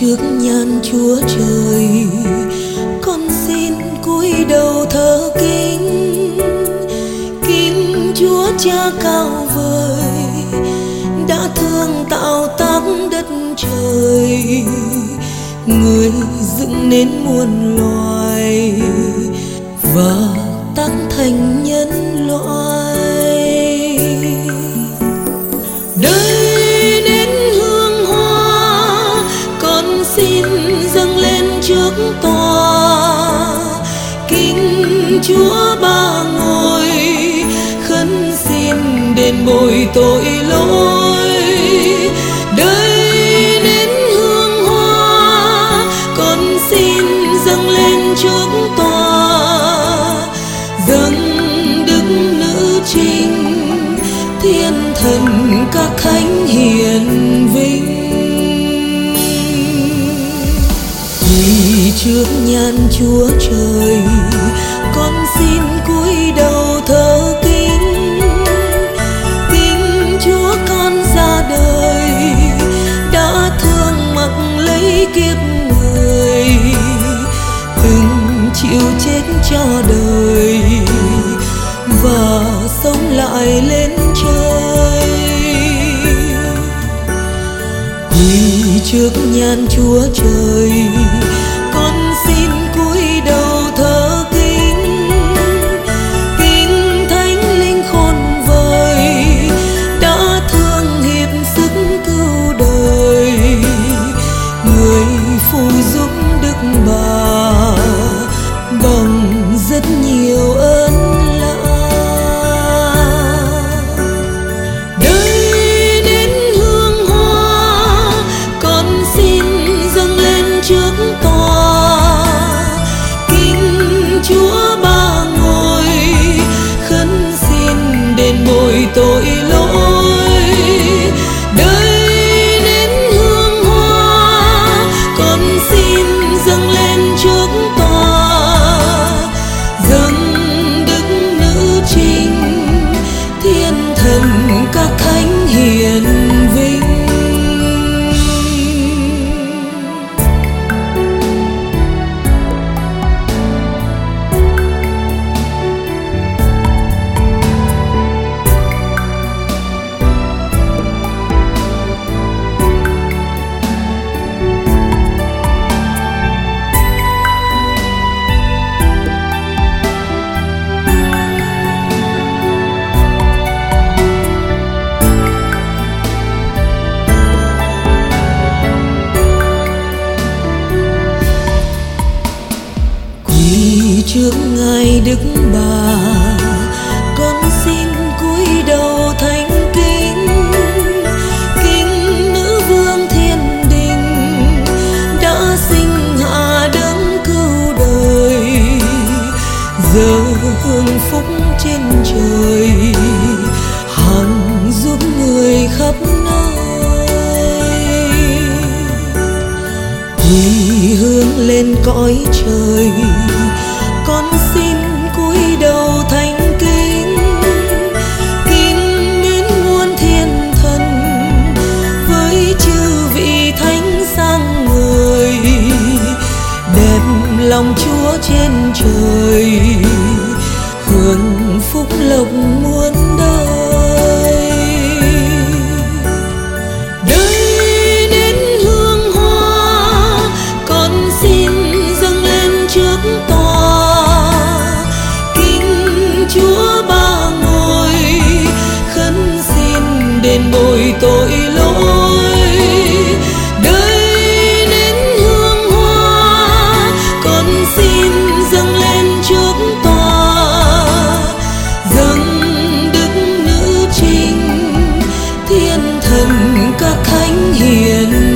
trước nhan chúa trời. Con xin cúi đầu thờ kính kính chúa cha cao vời, đã thương tạo tác đất trời. Người dựng nên muôn loài và tác thành tòa kính chúa ba ngôi, khấn xin đền bồi tội lỗi. Đời đến hương hoa, con xin dâng lên trước tòa. Dâng đức nữ trinh thiên thần các thánh hiền. Trước nhan chúa trời. Con xin cúi đầu thờ kính. Kính chúa con ra đời, đã thương mặc lấy kiếp người. Từng chịu chết cho đời và sống lại lên trời. Quỳ trước nhan chúa trời. Trước ngài đức bà. Con xin cúi đầu thánh kính kính nữ vương thiên đình, đã sinh hạ đấng cứu đời, giờ hương phúc trên trời, hằng giúp người khắp nơi. Quỳ hướng lên cõi trời con xin cúi đầu thành kính. Kính đến muôn thiên thần, với chư vị thánh sang người. Đẹp lòng chúa trên trời, hưởng phúc lộc muôn khánh hiền.